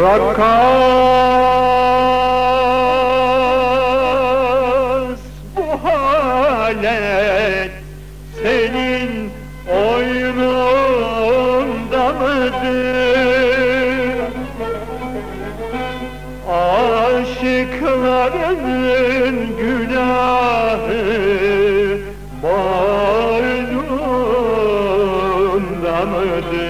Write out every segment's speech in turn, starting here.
Rakas bu halet senin oyununda mıdır? Aşıkların günahı boynunda mıdır?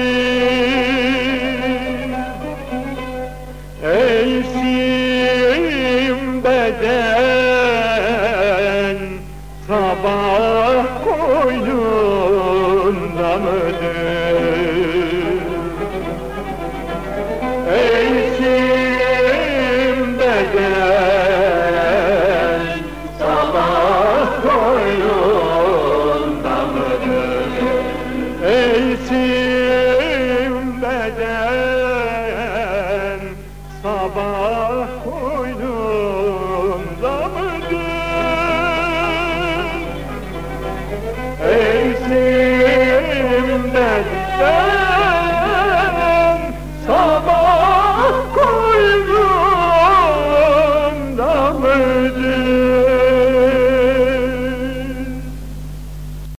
Gelsin beden sabah koyundan ödür beden sabah koyundan ödür Elsin sabah koynumda mıdır? Evsimden sen